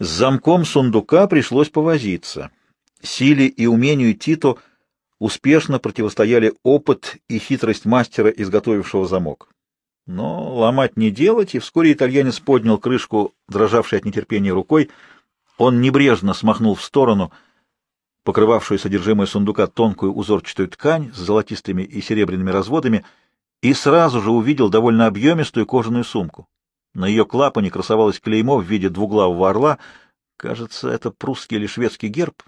С замком сундука пришлось повозиться. Силе и умению Тито успешно противостояли опыт и хитрость мастера, изготовившего замок. Но ломать не делать, и вскоре итальянец поднял крышку, дрожавшей от нетерпения рукой. Он небрежно смахнул в сторону покрывавшую содержимое сундука тонкую узорчатую ткань с золотистыми и серебряными разводами и сразу же увидел довольно объемистую кожаную сумку. На ее клапане красовалось клеймо в виде двуглавого орла. Кажется, это прусский или шведский герб.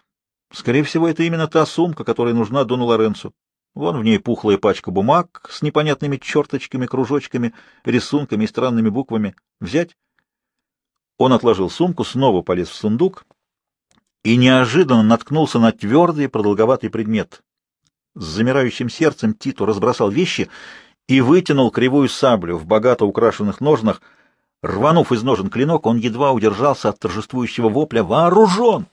Скорее всего, это именно та сумка, которая нужна Дону Лоренцу. Вон в ней пухлая пачка бумаг с непонятными черточками, кружочками, рисунками и странными буквами. Взять? Он отложил сумку, снова полез в сундук и неожиданно наткнулся на твердый продолговатый предмет. С замирающим сердцем Титу разбросал вещи и вытянул кривую саблю в богато украшенных ножнах — Рванув из ножен клинок, он едва удержался от торжествующего вопля «Вооружен!».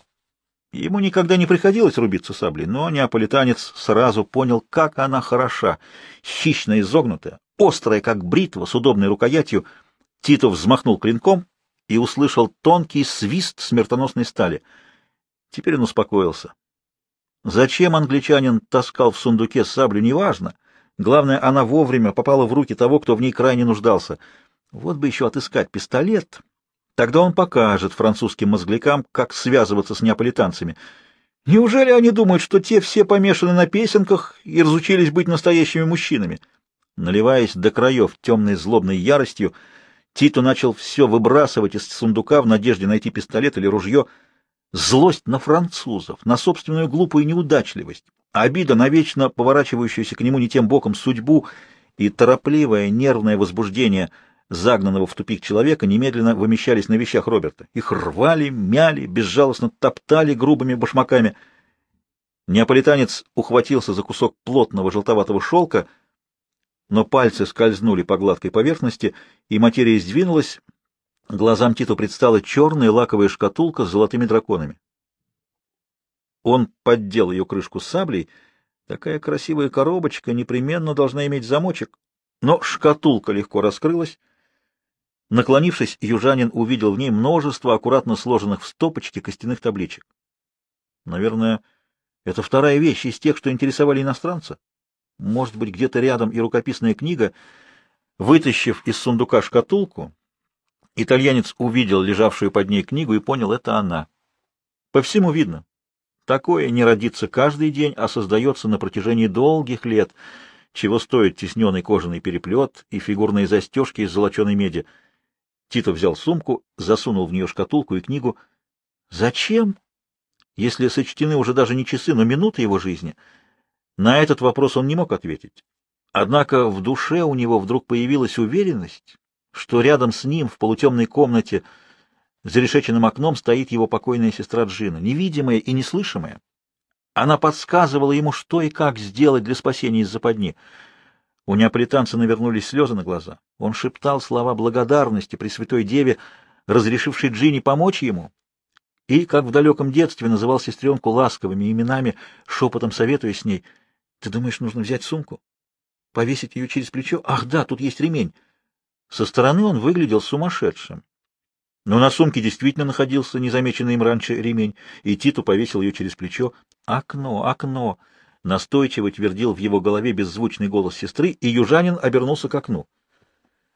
Ему никогда не приходилось рубиться саблей, но неаполитанец сразу понял, как она хороша, хищно изогнутая, острая, как бритва, с удобной рукоятью. Тито взмахнул клинком и услышал тонкий свист смертоносной стали. Теперь он успокоился. Зачем англичанин таскал в сундуке саблю, неважно. Главное, она вовремя попала в руки того, кто в ней крайне нуждался — вот бы еще отыскать пистолет. Тогда он покажет французским мозглякам, как связываться с неаполитанцами. Неужели они думают, что те все помешаны на песенках и разучились быть настоящими мужчинами? Наливаясь до краев темной злобной яростью, Тито начал все выбрасывать из сундука в надежде найти пистолет или ружье. Злость на французов, на собственную глупую неудачливость, обида на вечно поворачивающуюся к нему не тем боком судьбу и торопливое нервное возбуждение — загнанного в тупик человека немедленно вымещались на вещах Роберта. Их рвали, мяли, безжалостно топтали грубыми башмаками. Неаполитанец ухватился за кусок плотного желтоватого шелка, но пальцы скользнули по гладкой поверхности, и материя сдвинулась. Глазам Титу предстала черная лаковая шкатулка с золотыми драконами. Он поддел ее крышку саблей. Такая красивая коробочка непременно должна иметь замочек. Но шкатулка легко раскрылась, Наклонившись, южанин увидел в ней множество аккуратно сложенных в стопочки костяных табличек. Наверное, это вторая вещь из тех, что интересовали иностранца. Может быть, где-то рядом и рукописная книга. Вытащив из сундука шкатулку, итальянец увидел лежавшую под ней книгу и понял, это она. По всему видно. Такое не родится каждый день, а создается на протяжении долгих лет, чего стоит тесненный кожаный переплет и фигурные застежки из золоченой меди — Тито взял сумку, засунул в нее шкатулку и книгу. Зачем? Если сочтены уже даже не часы, но минуты его жизни. На этот вопрос он не мог ответить. Однако в душе у него вдруг появилась уверенность, что рядом с ним в полутемной комнате за решеченным окном стоит его покойная сестра Джина, невидимая и неслышимая. Она подсказывала ему, что и как сделать для спасения из западни — у неаполитанца навернулись слезы на глаза. Он шептал слова благодарности Пресвятой Деве, разрешившей Джинни помочь ему, и, как в далеком детстве, называл сестренку ласковыми именами, шепотом советуя с ней. «Ты думаешь, нужно взять сумку? Повесить ее через плечо? Ах да, тут есть ремень!» Со стороны он выглядел сумасшедшим. Но на сумке действительно находился незамеченный им раньше ремень, и Титу повесил ее через плечо. «Окно, окно!» Настойчиво твердил в его голове беззвучный голос сестры, и южанин обернулся к окну.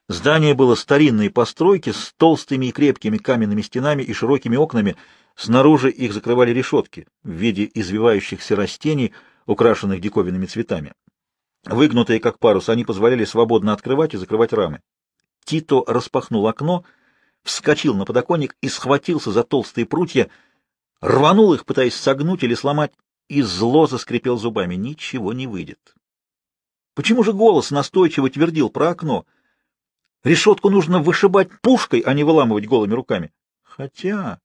Здание было старинной постройки с толстыми и крепкими каменными стенами и широкими окнами. Снаружи их закрывали решетки в виде извивающихся растений, украшенных диковинными цветами. Выгнутые как парус, они позволяли свободно открывать и закрывать рамы. Тито распахнул окно, вскочил на подоконник и схватился за толстые прутья, рванул их, пытаясь согнуть или сломать, и зло заскрипел зубами. Ничего не выйдет. Почему же голос настойчиво твердил про окно? Решетку нужно вышибать пушкой, а не выламывать голыми руками. Хотя,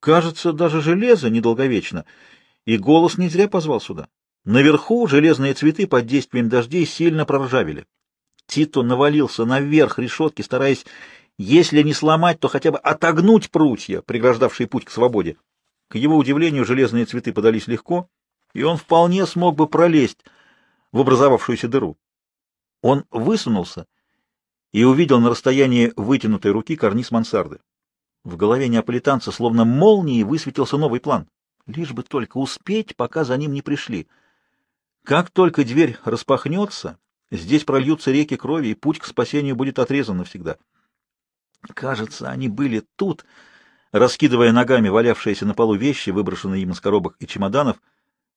кажется, даже железо недолговечно, и голос не зря позвал сюда. Наверху железные цветы под действием дождей сильно проржавели. Тито навалился наверх решетки, стараясь, если не сломать, то хотя бы отогнуть прутья, преграждавшие путь к свободе. К его удивлению, железные цветы подались легко, и он вполне смог бы пролезть в образовавшуюся дыру. Он высунулся и увидел на расстоянии вытянутой руки карниз мансарды. В голове неаполитанца словно молнией высветился новый план. Лишь бы только успеть, пока за ним не пришли. Как только дверь распахнется, здесь прольются реки крови, и путь к спасению будет отрезан навсегда. Кажется, они были тут, раскидывая ногами валявшиеся на полу вещи, выброшенные им из коробок и чемоданов.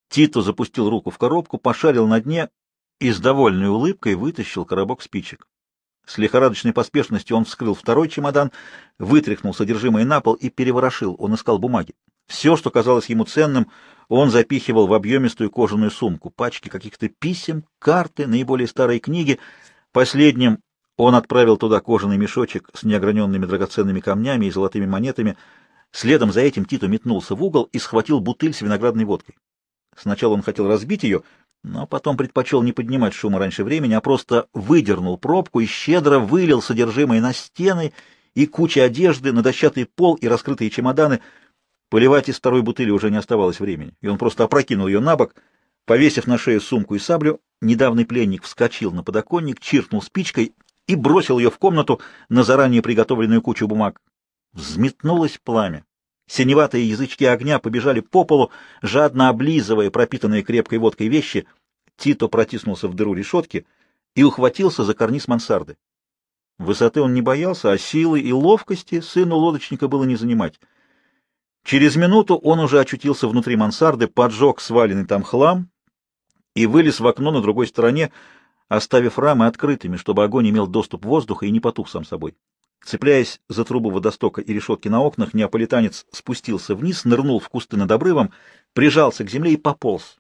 Тито запустил руку в коробку, пошарил на дне и с довольной улыбкой вытащил коробок спичек. С лихорадочной поспешностью он вскрыл второй чемодан, вытряхнул содержимое на пол и переворошил. Он искал бумаги. Все, что казалось ему ценным, он запихивал в объемистую кожаную сумку. Пачки каких-то писем, карты, наиболее старые книги. Последним он отправил туда кожаный мешочек с неограненными драгоценными камнями и золотыми монетами. Следом за этим Тито метнулся в угол и схватил бутыль с виноградной водкой. Сначала он хотел разбить ее, но потом предпочел не поднимать шума раньше времени, а просто выдернул пробку и щедро вылил содержимое на стены и кучи одежды, на дощатый пол и раскрытые чемоданы. Поливать из второй бутыли уже не оставалось времени, и он просто опрокинул ее на бок. Повесив на шею сумку и саблю, недавний пленник вскочил на подоконник, чиркнул спичкой и бросил ее в комнату на заранее приготовленную кучу бумаг. Взметнулось пламя. Синеватые язычки огня побежали по полу, жадно облизывая пропитанные крепкой водкой вещи. Тито протиснулся в дыру решетки и ухватился за карниз мансарды. Высоты он не боялся, а силы и ловкости сыну лодочника было не занимать. Через минуту он уже очутился внутри мансарды, поджег сваленный там хлам и вылез в окно на другой стороне, оставив рамы открытыми, чтобы огонь имел доступ воздуха и не потух сам собой. Цепляясь за трубу водостока и решетки на окнах, неаполитанец спустился вниз, нырнул в кусты над обрывом, прижался к земле и пополз.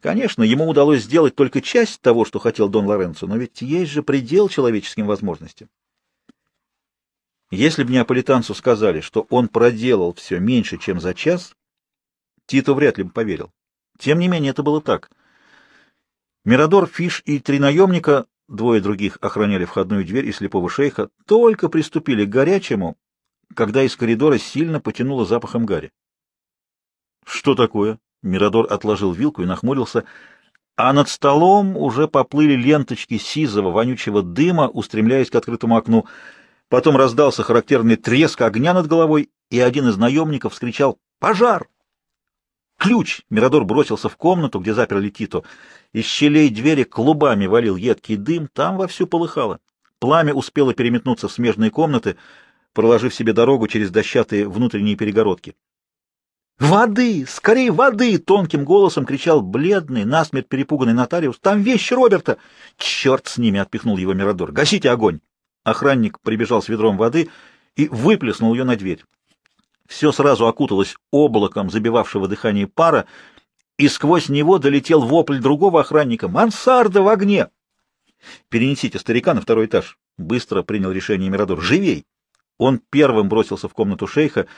Конечно, ему удалось сделать только часть того, что хотел Дон Лоренцо, но ведь есть же предел человеческим возможностям. Если бы неаполитанцу сказали, что он проделал все меньше, чем за час, Тито вряд ли бы поверил. Тем не менее, это было так. Мирадор, Фиш и три наемника Двое других охраняли входную дверь и слепого шейха, только приступили к горячему, когда из коридора сильно потянуло запахом гари. — Что такое? — Мирадор отложил вилку и нахмурился, а над столом уже поплыли ленточки сизого, вонючего дыма, устремляясь к открытому окну. Потом раздался характерный треск огня над головой, и один из наемников вскричал «Пожар!». Ключ! Мирадор бросился в комнату, где заперли Тито. Из щелей двери клубами валил едкий дым, там вовсю полыхало. Пламя успело переметнуться в смежные комнаты, проложив себе дорогу через дощатые внутренние перегородки. «Воды! Скорее воды!» — тонким голосом кричал бледный, насмерть перепуганный нотариус. «Там вещи Роберта!» «Черт с ними!» — отпихнул его Мирадор. «Гасите огонь!» Охранник прибежал с ведром воды и выплеснул ее на дверь. Все сразу окуталось облаком забивавшего дыхание пара, и сквозь него долетел вопль другого охранника. «Мансарда в огне!» «Перенесите старика на второй этаж», — быстро принял решение Мирадор. «Живей!» Он первым бросился в комнату шейха.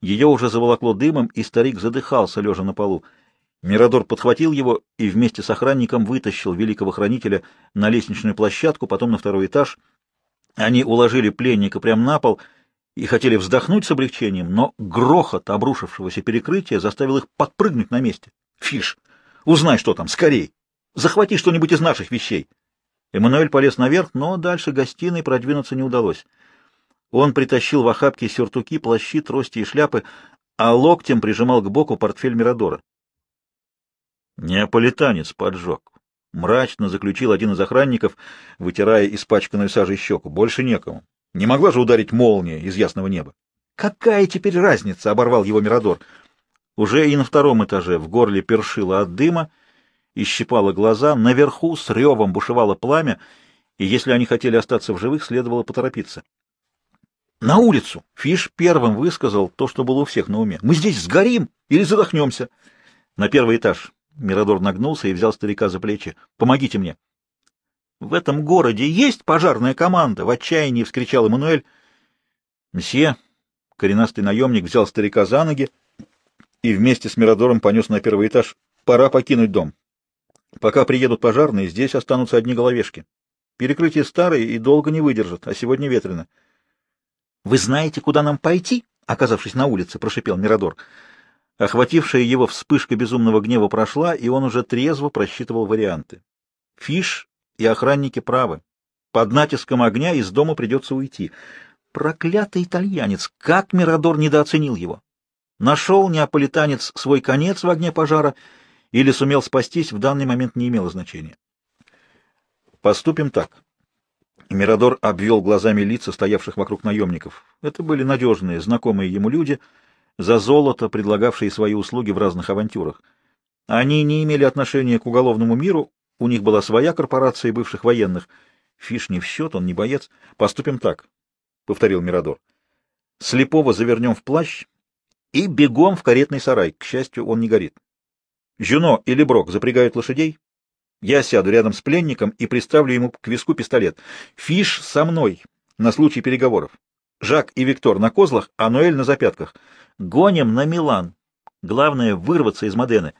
Ее уже заволокло дымом, и старик задыхался, лежа на полу. Мирадор подхватил его и вместе с охранником вытащил великого хранителя на лестничную площадку, потом на второй этаж. Они уложили пленника прямо на пол — и хотели вздохнуть с облегчением, но грохот обрушившегося перекрытия заставил их подпрыгнуть на месте. «Фиш, узнай, что там, скорей! Захвати что-нибудь из наших вещей!» Эммануэль полез наверх, но дальше гостиной продвинуться не удалось. Он притащил в охапке сюртуки, плащи, трости и шляпы, а локтем прижимал к боку портфель Мирадора. «Неаполитанец поджег», — мрачно заключил один из охранников, вытирая испачканную сажей щеку. «Больше некому. Не могла же ударить молния из ясного неба. «Какая теперь разница?» — оборвал его Мирадор. Уже и на втором этаже в горле першило от дыма и щипало глаза, наверху с ревом бушевало пламя, и если они хотели остаться в живых, следовало поторопиться. «На улицу!» — Фиш первым высказал то, что было у всех на уме. «Мы здесь сгорим или задохнемся!» «На первый этаж!» — Мирадор нагнулся и взял старика за плечи. «Помогите мне!» В этом городе есть пожарная команда! — в отчаянии вскричал Эммануэль. Мсье, коренастый наемник, взял старика за ноги и вместе с Мирадором понес на первый этаж. Пора покинуть дом. Пока приедут пожарные, здесь останутся одни головешки. Перекрытие старое и долго не выдержат, а сегодня ветрено. — Вы знаете, куда нам пойти? — оказавшись на улице, прошипел Мирадор. Охватившая его вспышка безумного гнева прошла, и он уже трезво просчитывал варианты. Фиш и охранники правы. Под натиском огня из дома придется уйти. Проклятый итальянец! Как Мирадор недооценил его! Нашел неаполитанец свой конец в огне пожара или сумел спастись, в данный момент не имело значения. Поступим так. Мирадор обвел глазами лица стоявших вокруг наемников. Это были надежные, знакомые ему люди, за золото предлагавшие свои услуги в разных авантюрах. Они не имели отношения к уголовному миру, у них была своя корпорация бывших военных. Фиш не в счет, он не боец. Поступим так, — повторил Мирадор. Слепого завернем в плащ и бегом в каретный сарай. К счастью, он не горит. Жюно или Брок запрягают лошадей. Я сяду рядом с пленником и приставлю ему к виску пистолет. Фиш со мной на случай переговоров. Жак и Виктор на козлах, а Ноэль на запятках. Гоним на Милан. Главное — вырваться из Модены.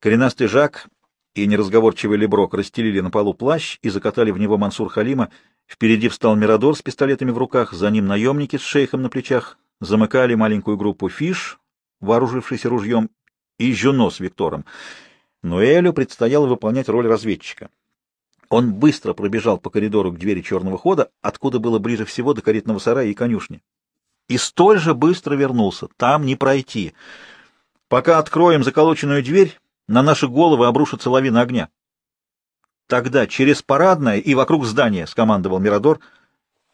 Коренастый Жак и неразговорчивый Леброк расстелили на полу плащ и закатали в него Мансур Халима. Впереди встал Мирадор с пистолетами в руках, за ним наемники с шейхом на плечах. Замыкали маленькую группу Фиш, вооружившийся ружьем, и Жюно с Виктором. Ноэлю предстояло выполнять роль разведчика. Он быстро пробежал по коридору к двери черного хода, откуда было ближе всего до каретного сарая и конюшни. И столь же быстро вернулся. Там не пройти. Пока откроем заколоченную дверь, на наши головы обрушится лавина огня. Тогда через парадное и вокруг здания, — скомандовал Мирадор.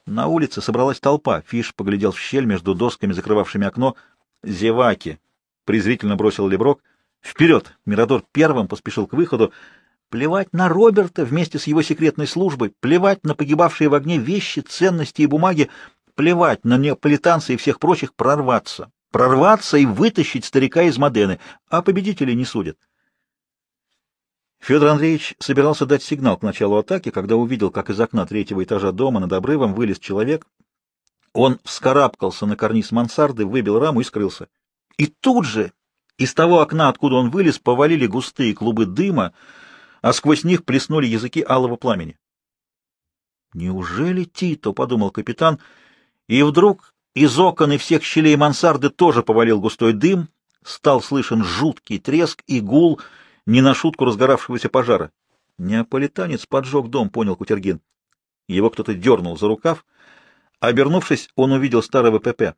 На улице собралась толпа. Фиш поглядел в щель между досками, закрывавшими окно. «Зеваки!» — презрительно бросил Леброк. «Вперед!» — Мирадор первым поспешил к выходу. Плевать на Роберта вместе с его секретной службой, плевать на погибавшие в огне вещи, ценности и бумаги, плевать на неаполитанца и всех прочих, прорваться. Прорваться и вытащить старика из Модены, а победителей не судят. Федор Андреевич собирался дать сигнал к началу атаки, когда увидел, как из окна третьего этажа дома над обрывом вылез человек. Он вскарабкался на карниз мансарды, выбил раму и скрылся. И тут же из того окна, откуда он вылез, повалили густые клубы дыма, а сквозь них плеснули языки алого пламени. «Неужели Тито?» — подумал капитан, и вдруг из окон и всех щелей мансарды тоже повалил густой дым, стал слышен жуткий треск и гул не на шутку разгоравшегося пожара. «Неаполитанец поджег дом», — понял Кутергин. Его кто-то дернул за рукав. Обернувшись, он увидел старого ПП.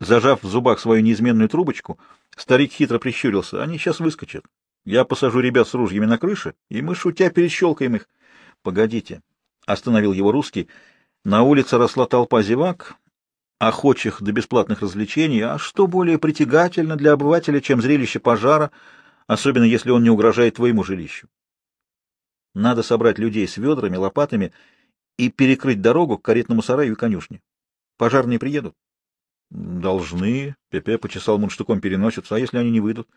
Зажав в зубах свою неизменную трубочку, старик хитро прищурился. «Они сейчас выскочат. Я посажу ребят с ружьями на крыше, и мы, шутя, перещелкаем их. — Погодите, — остановил его русский. На улице росла толпа зевак, охочих до бесплатных развлечений, а что более притягательно для обывателя, чем зрелище пожара, особенно если он не угрожает твоему жилищу. Надо собрать людей с ведрами, лопатами и перекрыть дорогу к каретному сараю и конюшне. Пожарные приедут? — Должны. Пепе почесал мундштуком переносицу. А если они не выйдут?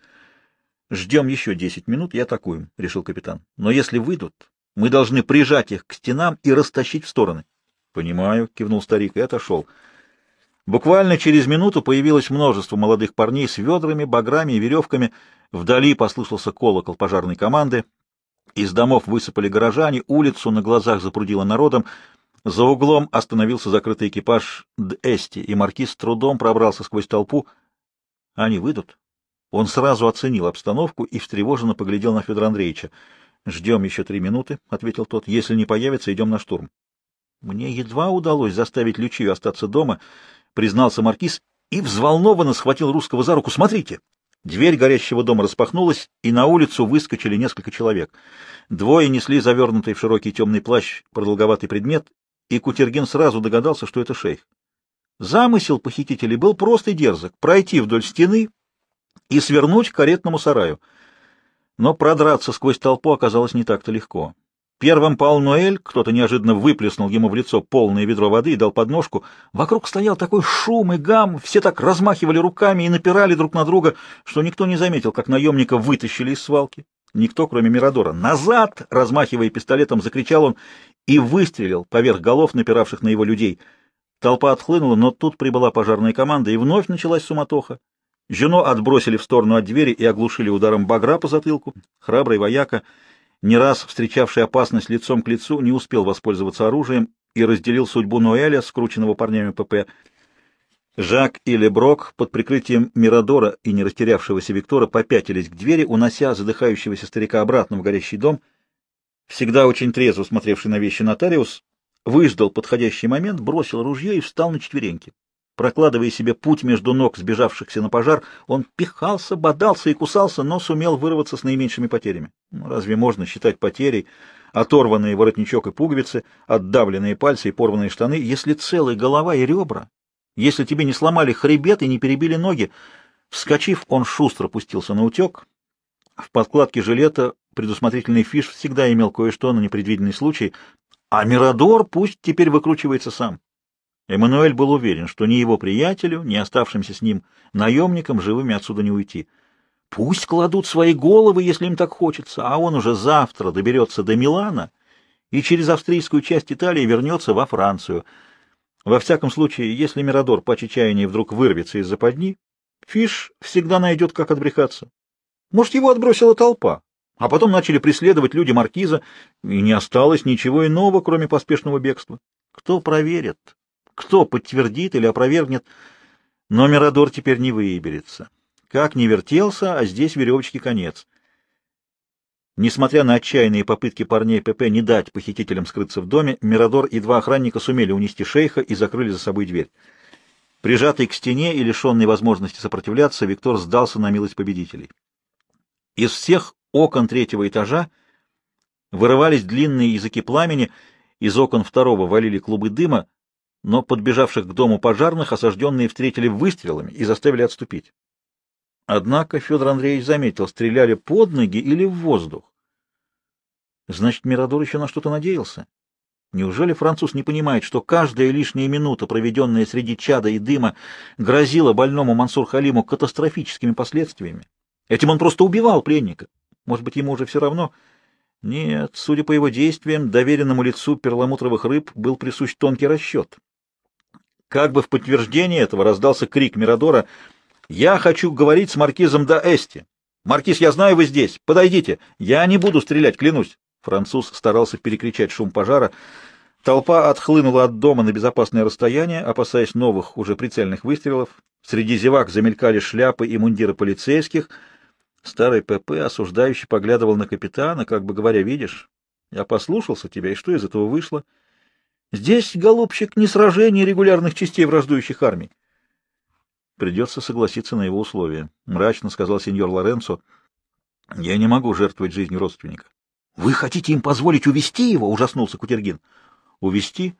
— Ждем еще десять минут и атакуем, — решил капитан. Но если выйдут, мы должны прижать их к стенам и растащить в стороны. — Понимаю, — кивнул старик и отошел. Буквально через минуту появилось множество молодых парней с ведрами, баграми и веревками. Вдали послышался колокол пожарной команды. Из домов высыпали горожане, улицу на глазах запрудило народом. За углом остановился закрытый экипаж Д'Эсти, и маркиз с трудом пробрался сквозь толпу. — Они выйдут? Он сразу оценил обстановку и встревоженно поглядел на Федора Андреевича. «Ждем еще три минуты», — ответил тот. «Если не появится, идем на штурм». «Мне едва удалось заставить Лючию остаться дома», — признался маркиз и взволнованно схватил русского за руку. «Смотрите!» Дверь горящего дома распахнулась, и на улицу выскочили несколько человек. Двое несли завернутый в широкий темный плащ продолговатый предмет, и Кутергин сразу догадался, что это шейх. Замысел похитителей был прост и дерзок — пройти вдоль стены, и свернуть к каретному сараю. Но продраться сквозь толпу оказалось не так-то легко. Первым пал Ноэль, кто-то неожиданно выплеснул ему в лицо полное ведро воды и дал подножку. Вокруг стоял такой шум и гам, все так размахивали руками и напирали друг на друга, что никто не заметил, как наемника вытащили из свалки. Никто, кроме Мирадора. «Назад!» — размахивая пистолетом, закричал он и выстрелил поверх голов напиравших на его людей. Толпа отхлынула, но тут прибыла пожарная команда, и вновь началась суматоха. Жено отбросили в сторону от двери и оглушили ударом багра по затылку. Храбрый вояка, не раз встречавший опасность лицом к лицу, не успел воспользоваться оружием и разделил судьбу Ноэля, скрученного парнями ПП. Жак и Леброк под прикрытием Мирадора и не растерявшегося Виктора попятились к двери, унося задыхающегося старика обратно в горящий дом. Всегда очень трезво смотревший на вещи нотариус выждал подходящий момент, бросил ружье и встал на четвереньки. Прокладывая себе путь между ног сбежавшихся на пожар, он пихался, бодался и кусался, но сумел вырваться с наименьшими потерями. Ну, разве можно считать потерей оторванные воротничок и пуговицы, отдавленные пальцы и порванные штаны, если целая голова и ребра, если тебе не сломали хребет и не перебили ноги? Вскочив, он шустро пустился на утек. В подкладке жилета предусмотрительный фиш всегда имел кое-что на непредвиденный случай, а Мирадор пусть теперь выкручивается сам. Эммануэль был уверен, что ни его приятелю, ни оставшимся с ним наемникам живыми отсюда не уйти. Пусть кладут свои головы, если им так хочется, а он уже завтра доберется до Милана и через австрийскую часть Италии вернется во Францию. Во всяком случае, если Мирадор по чечаянии вдруг вырвется из западни, Фиш всегда найдет, как отбрехаться. Может, его отбросила толпа, а потом начали преследовать люди маркиза, и не осталось ничего иного, кроме поспешного бегства. Кто проверит? Кто подтвердит или опровергнет? Но Мирадор теперь не выберется. Как не вертелся, а здесь веревочки конец. Несмотря на отчаянные попытки парней ПП не дать похитителям скрыться в доме, Мирадор и два охранника сумели унести шейха и закрыли за собой дверь. Прижатый к стене и лишенный возможности сопротивляться, Виктор сдался на милость победителей. Из всех окон третьего этажа вырывались длинные языки пламени, из окон второго валили клубы дыма, но подбежавших к дому пожарных осажденные встретили выстрелами и заставили отступить. Однако Федор Андреевич заметил, стреляли под ноги или в воздух. Значит, Мирадор еще на что-то надеялся. Неужели француз не понимает, что каждая лишняя минута, проведенная среди чада и дыма, грозила больному Мансур-Халиму катастрофическими последствиями? Этим он просто убивал пленника. Может быть, ему уже все равно? Нет, судя по его действиям, доверенному лицу перламутровых рыб был присущ тонкий расчет. Как бы в подтверждение этого раздался крик Мирадора «Я хочу говорить с маркизом да Эсти! Маркиз, я знаю, вы здесь! Подойдите! Я не буду стрелять, клянусь!» Француз старался перекричать шум пожара. Толпа отхлынула от дома на безопасное расстояние, опасаясь новых, уже прицельных выстрелов. Среди зевак замелькали шляпы и мундиры полицейских. Старый ПП, осуждающий, поглядывал на капитана, как бы говоря, «Видишь, я послушался тебя, и что из этого вышло?» Здесь, голубчик, не сражение регулярных частей враждующих армий. Придется согласиться на его условия, — мрачно сказал сеньор Лоренцо. Я не могу жертвовать жизнью родственника. — Вы хотите им позволить увести его? — ужаснулся Кутергин. — Увести?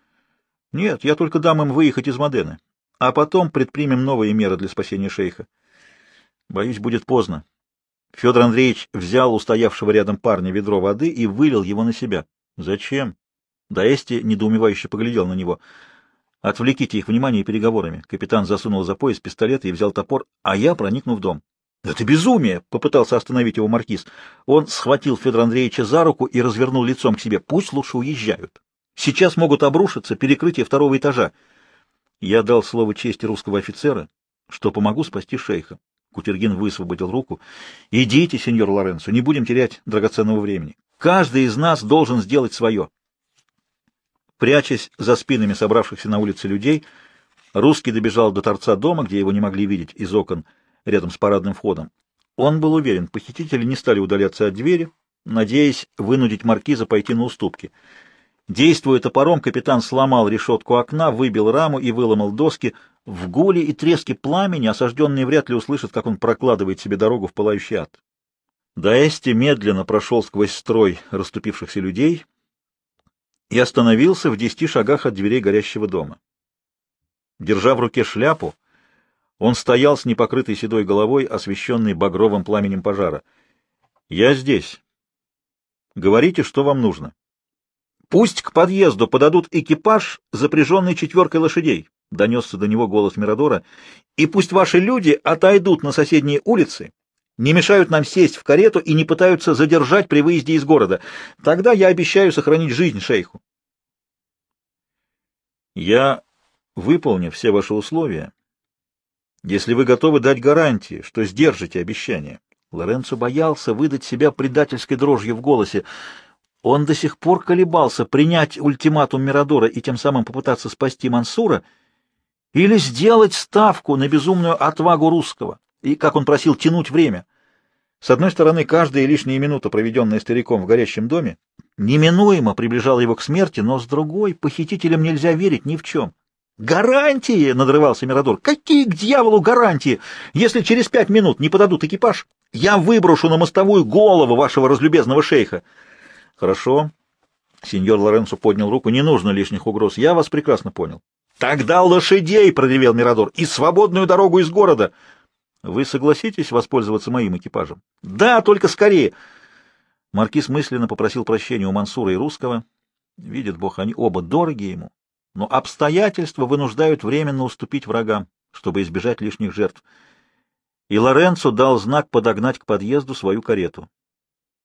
Нет, я только дам им выехать из Модены, а потом предпримем новые меры для спасения шейха. Боюсь, будет поздно. Федор Андреевич взял у стоявшего рядом парня ведро воды и вылил его на себя. — Зачем? Даэсти недоумевающе поглядел на него. «Отвлеките их внимание переговорами». Капитан засунул за пояс пистолет и взял топор, а я проникну в дом. «Это безумие!» — попытался остановить его маркиз. Он схватил Федора Андреевича за руку и развернул лицом к себе. «Пусть лучше уезжают. Сейчас могут обрушиться перекрытие второго этажа». Я дал слово чести русского офицера, что помогу спасти шейха. Кутергин высвободил руку. «Идите, сеньор Лоренцо, не будем терять драгоценного времени. Каждый из нас должен сделать свое». Прячась за спинами собравшихся на улице людей, русский добежал до торца дома, где его не могли видеть из окон рядом с парадным входом. Он был уверен, похитители не стали удаляться от двери, надеясь вынудить маркиза пойти на уступки. Действуя топором, капитан сломал решетку окна, выбил раму и выломал доски. В гуле и треске пламени осажденные вряд ли услышат, как он прокладывает себе дорогу в пылающий ад. Даэсти медленно прошел сквозь строй расступившихся людей — и остановился в десяти шагах от дверей горящего дома. Держа в руке шляпу, он стоял с непокрытой седой головой, освещенной багровым пламенем пожара. — Я здесь. Говорите, что вам нужно. — Пусть к подъезду подадут экипаж, запряженный четверкой лошадей, — донесся до него голос Мирадора, — и пусть ваши люди отойдут на соседние улицы не мешают нам сесть в карету и не пытаются задержать при выезде из города. Тогда я обещаю сохранить жизнь шейху. Я выполню все ваши условия, если вы готовы дать гарантии, что сдержите обещание. Лоренцо боялся выдать себя предательской дрожью в голосе. Он до сих пор колебался принять ультиматум Мирадора и тем самым попытаться спасти Мансура или сделать ставку на безумную отвагу русского и, как он просил, тянуть время. С одной стороны, каждая лишняя минута, проведенная стариком в горящем доме, неминуемо приближала его к смерти, но с другой, похитителям нельзя верить ни в чем. «Гарантии!» — надрывался Мирадор. «Какие к дьяволу гарантии? Если через пять минут не подадут экипаж, я выброшу на мостовую голову вашего разлюбезного шейха». «Хорошо». Сеньор Лоренцо поднял руку. «Не нужно лишних угроз. Я вас прекрасно понял». «Тогда лошадей!» — проревел Мирадор. «И свободную дорогу из города!» «Вы согласитесь воспользоваться моим экипажем?» «Да, только скорее!» Маркиз мысленно попросил прощения у Мансура и Русского. Видит Бог, они оба дороги ему но обстоятельства вынуждают временно уступить врагам, чтобы избежать лишних жертв. И Лоренцо дал знак подогнать к подъезду свою карету.